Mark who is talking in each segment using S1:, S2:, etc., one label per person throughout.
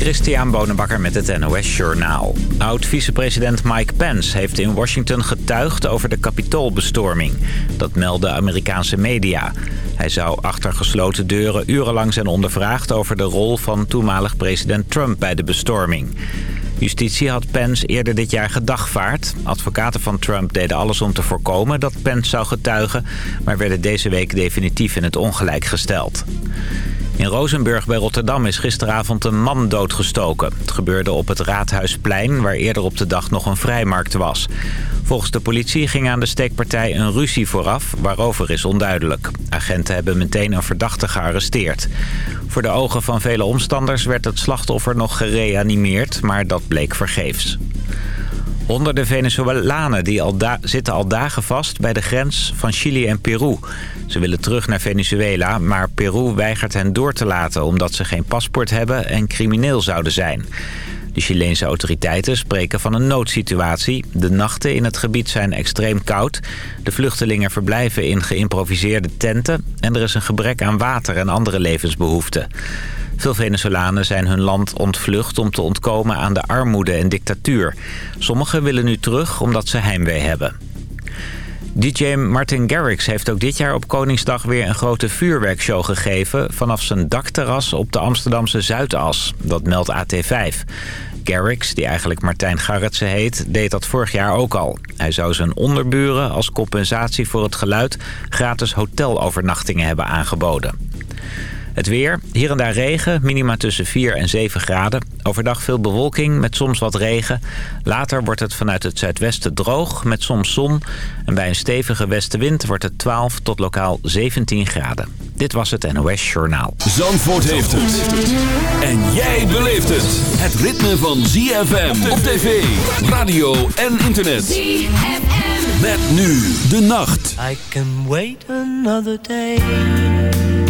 S1: Christian Bonenbakker met het NOS Journaal. Oud-vicepresident Mike Pence heeft in Washington getuigd over de kapitoolbestorming. Dat melden Amerikaanse media. Hij zou achter gesloten deuren urenlang zijn ondervraagd over de rol van toenmalig president Trump bij de bestorming. Justitie had Pence eerder dit jaar gedagvaard. Advocaten van Trump deden alles om te voorkomen dat Pence zou getuigen... maar werden deze week definitief in het ongelijk gesteld. In Rozenburg bij Rotterdam is gisteravond een man doodgestoken. Het gebeurde op het Raadhuisplein, waar eerder op de dag nog een vrijmarkt was. Volgens de politie ging aan de steekpartij een ruzie vooraf, waarover is onduidelijk. Agenten hebben meteen een verdachte gearresteerd. Voor de ogen van vele omstanders werd het slachtoffer nog gereanimeerd, maar dat bleek vergeefs. Honderden Venezolanen die al zitten al dagen vast bij de grens van Chili en Peru. Ze willen terug naar Venezuela, maar Peru weigert hen door te laten... omdat ze geen paspoort hebben en crimineel zouden zijn. De Chileense autoriteiten spreken van een noodsituatie. De nachten in het gebied zijn extreem koud. De vluchtelingen verblijven in geïmproviseerde tenten... en er is een gebrek aan water en andere levensbehoeften. Veel Venezolanen zijn hun land ontvlucht om te ontkomen aan de armoede en dictatuur. Sommigen willen nu terug omdat ze heimwee hebben. DJ Martin Garrix heeft ook dit jaar op Koningsdag weer een grote vuurwerkshow gegeven... vanaf zijn dakterras op de Amsterdamse Zuidas. Dat meldt AT5. Garrix, die eigenlijk Martijn Garretsen heet, deed dat vorig jaar ook al. Hij zou zijn onderburen als compensatie voor het geluid... gratis hotelovernachtingen hebben aangeboden. Het weer, hier en daar regen, minima tussen 4 en 7 graden. Overdag veel bewolking met soms wat regen. Later wordt het vanuit het zuidwesten droog met soms zon. En bij een stevige westenwind wordt het 12 tot lokaal 17 graden. Dit was het NOS Journaal.
S2: Zandvoort heeft het. En jij beleeft het. Het ritme van ZFM op tv, radio en internet. ZFM. Met nu de nacht.
S3: I can wait another day.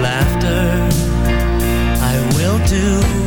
S4: laughter. I will do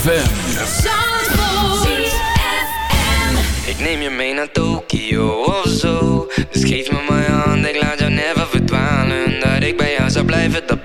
S4: ZFM. Ik neem je mee naar Tokio of zo. Dus geef me mijn hand, ik laat jou never verdwalen. Dat ik bij jou zou blijven, dat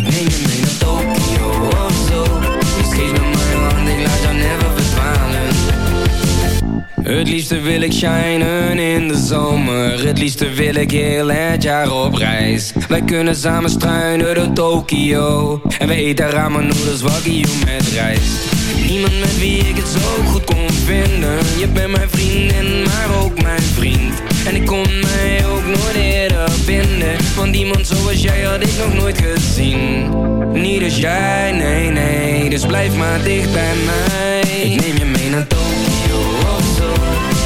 S4: Ik neem je mee naar Tokio of zo. Dus geef me mijn hand, ik laat jou never verdwalen. Het liefste wil ik shinen in de zomer. Het liefste wil ik heel het jaar op reis. Wij kunnen samen struinen door Tokio En we eten ramen noedels wagyu met rijst. Niemand met wie ik het zo goed kon vinden. Je bent mijn vriendin, maar ook mijn vriend. En ik kon Want iemand zoals jij had ik nog nooit gezien. Niet als jij, nee, nee Dus blijf maar dicht bij mij. Ik neem je mee naar Tokio of zo.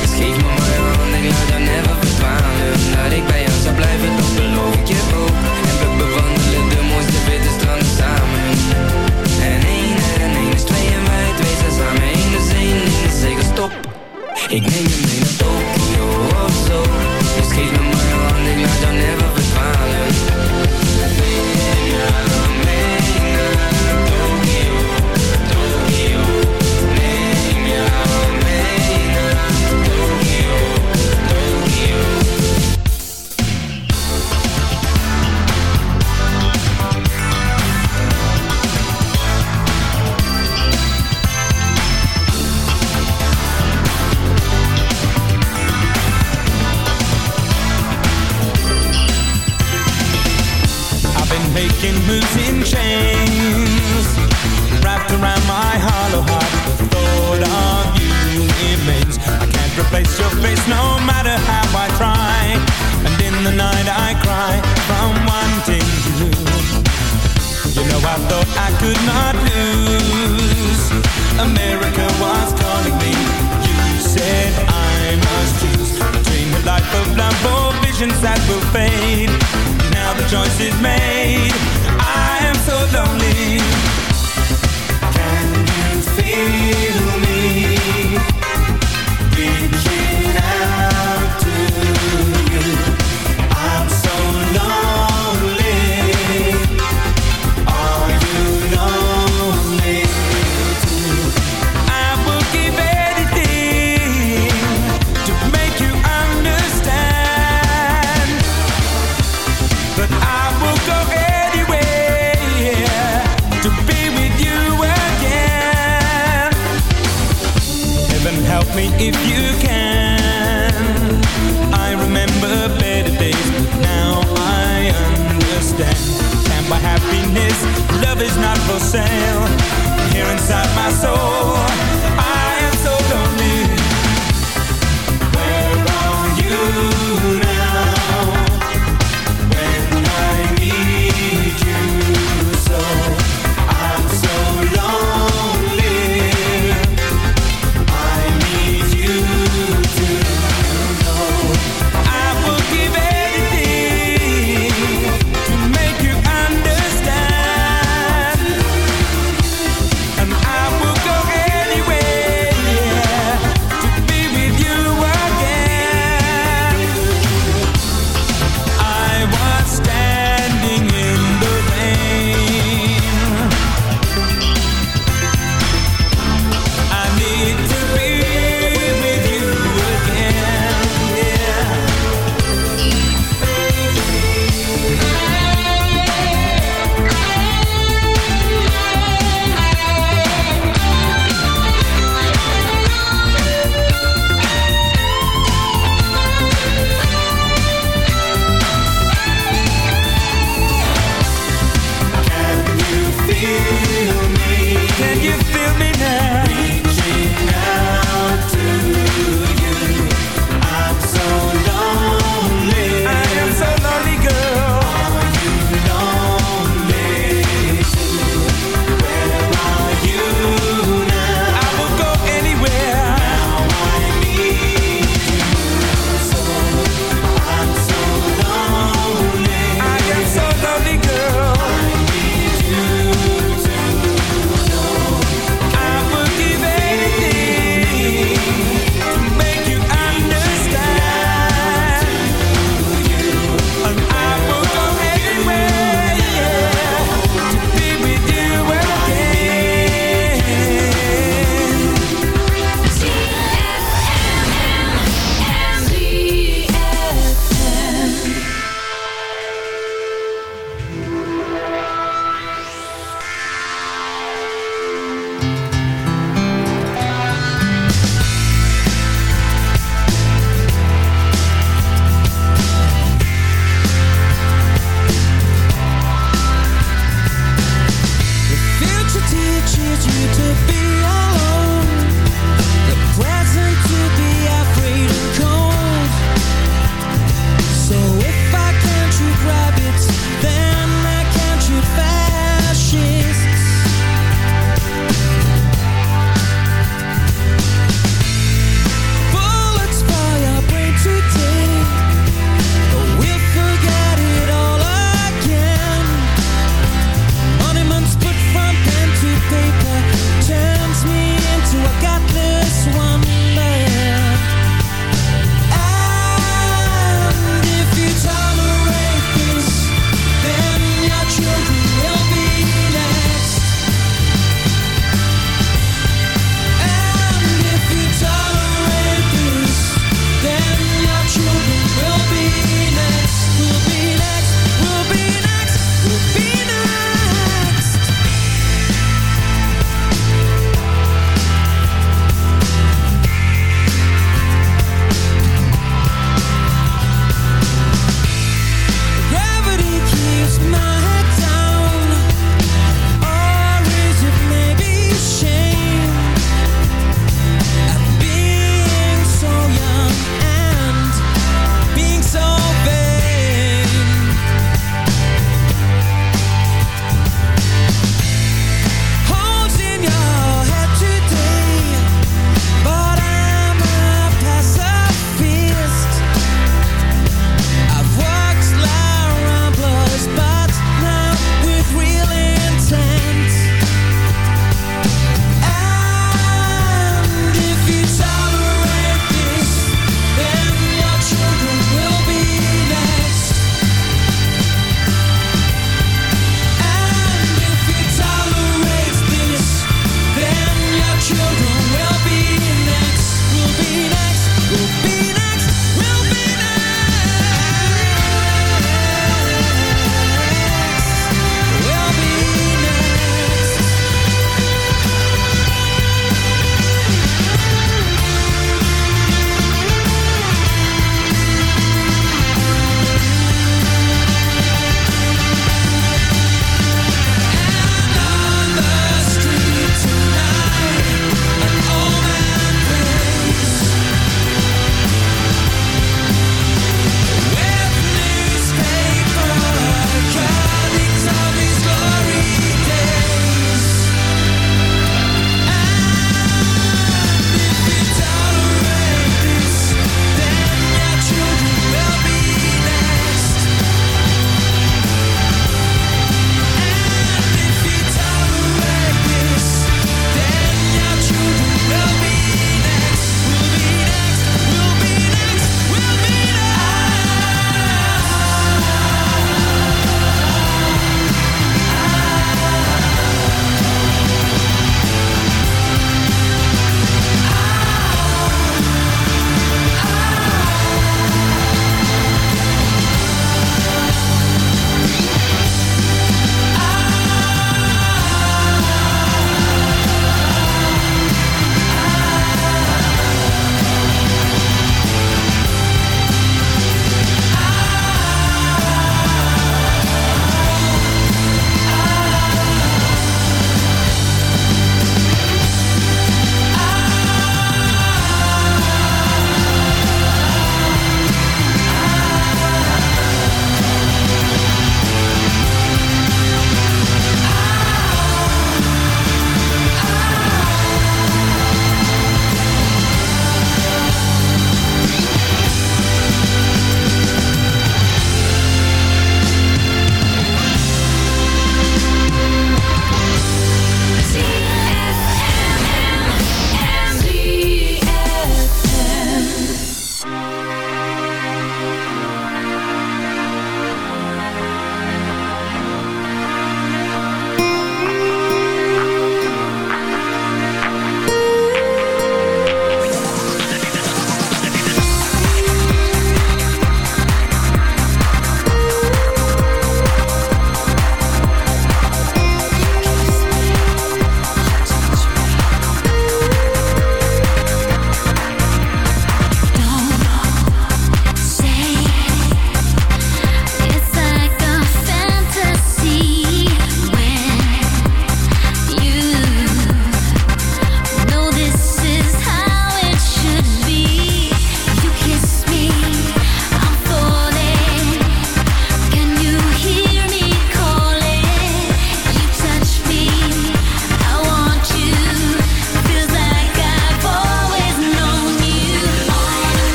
S4: Dus geef me mijn hand, ik laat jou never verdwalen. Dat ik bij jou zou blijven, dat beloof ik je ook. En we bewandelen de mooiste witte stranden samen. En één en één is twee en wij twee zijn samen Eén is één, één zeker stop. Ik neem je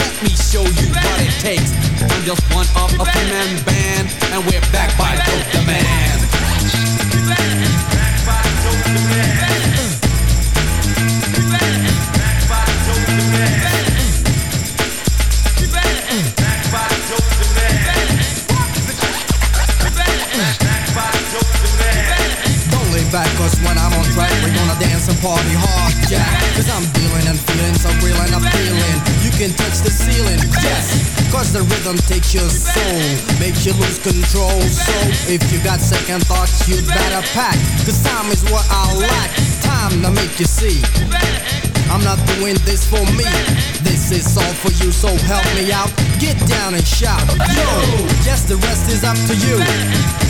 S5: let me show you what it takes. I'm just one of a three-man band, and we're back by Dope Demand. By Dope Demand. Back by Dope the Man. back Cause when I'm on track We're gonna dance and party hard, yeah Cause I'm dealing and feeling so real and appealing You can touch the ceiling, yes Cause the rhythm takes your soul Makes you lose control So if you got second thoughts You'd better pack Cause time is what I lack Time to make you see I'm not doing this for me. This is all for you, so help me out. Get down and shout. Yo, yes, the rest is up to you.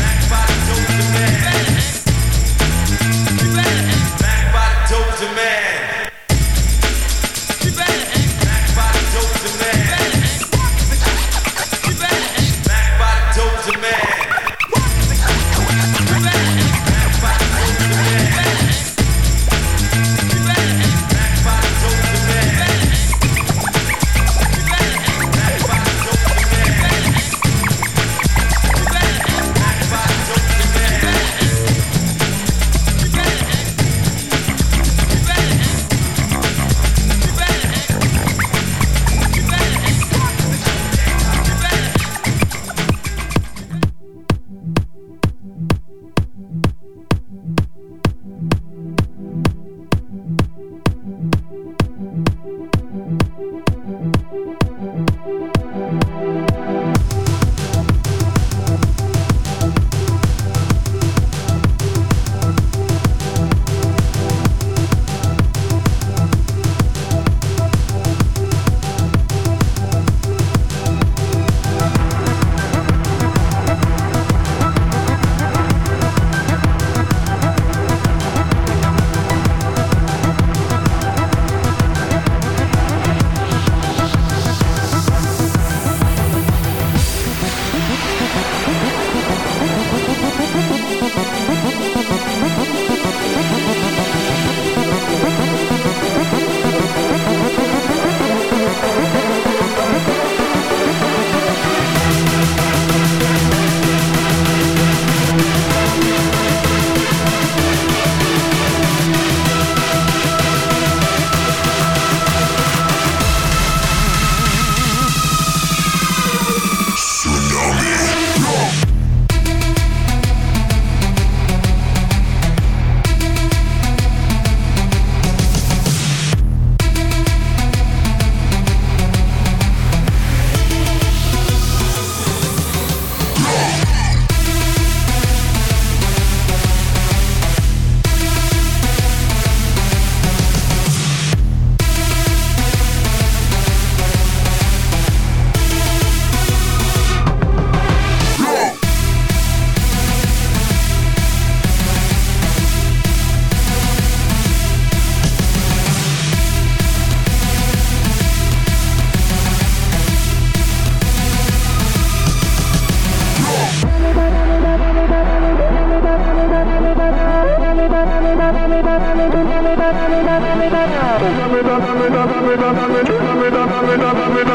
S6: Dame, dame, dame, dame, dame, dame, dame, dame, dame, dame, dame, dame,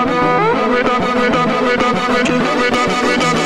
S6: dame,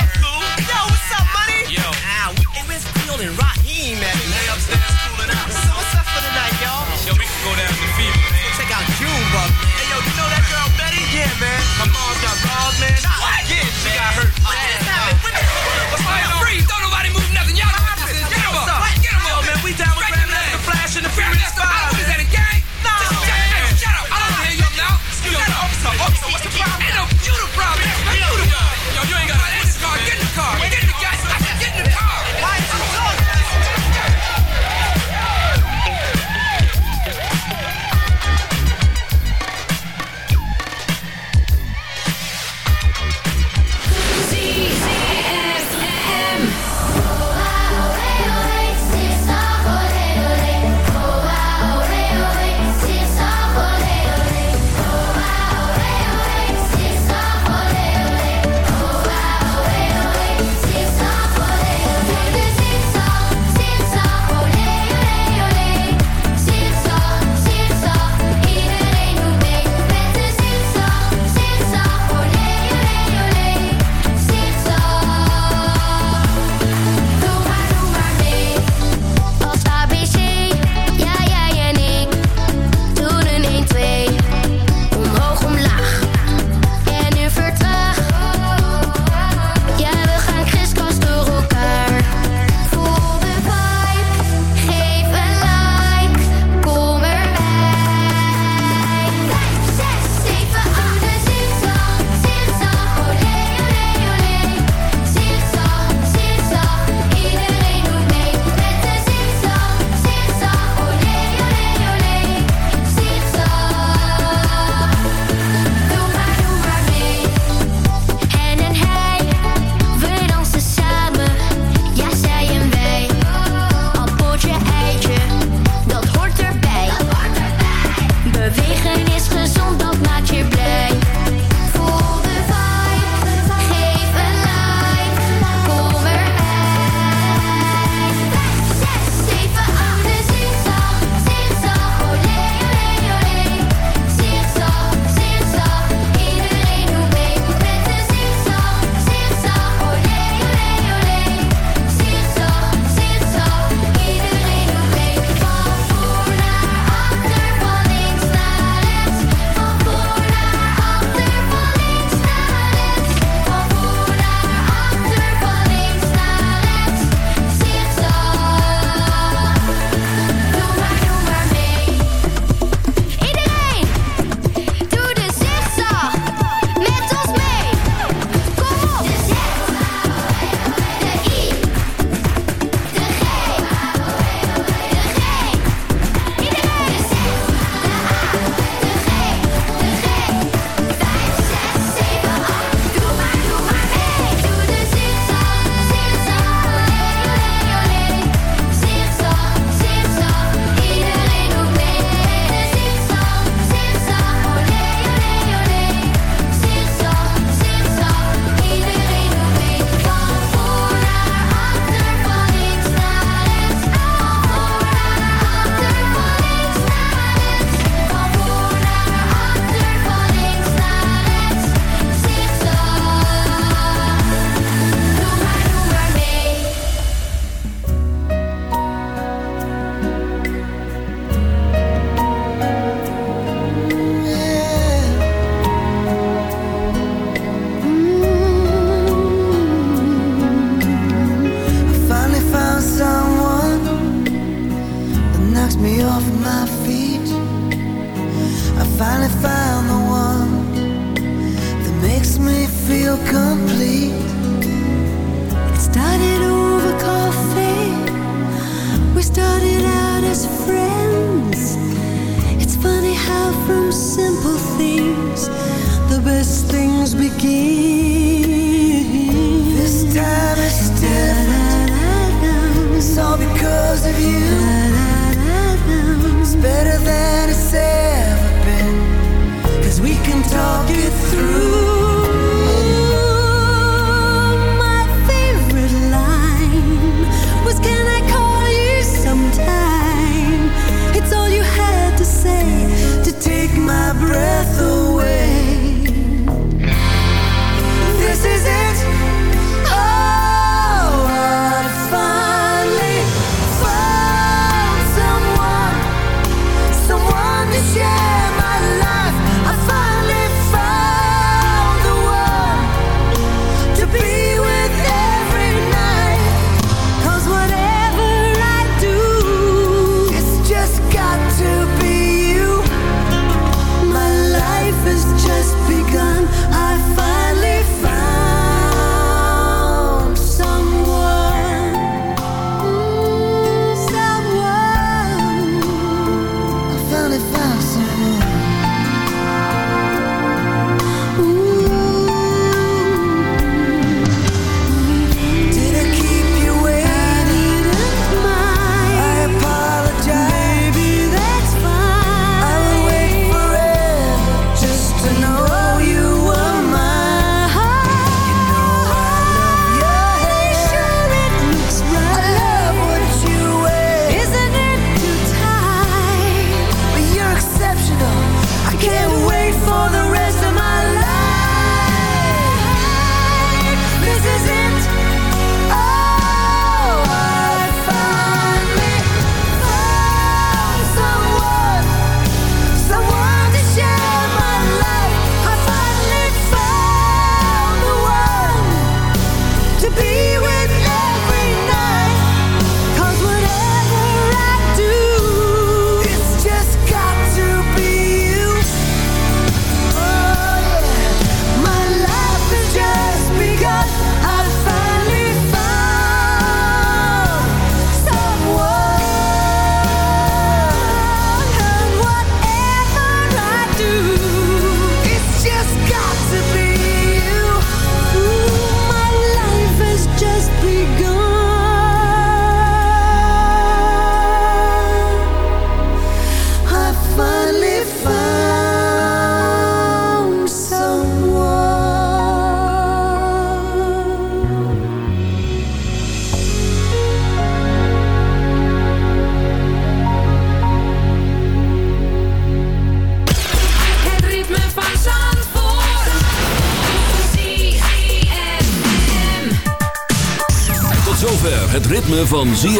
S7: Yo, what's up, money?
S8: Yo.
S7: Ah, hey, where's Field and Raheem at,
S8: They
S7: man?
S8: upstairs cooling out.
S7: So what's up for the night, y'all?
S8: Yo, we can go down to Fever, man.
S7: Check out. Hey, yo, you know that girl Betty? Yeah, man.
S8: My mom got robbed, man.
S7: What?
S8: Yeah, she got hurt.
S7: What just happened?
S8: Bewegen is gezond,
S7: dat maakt je
S2: blij.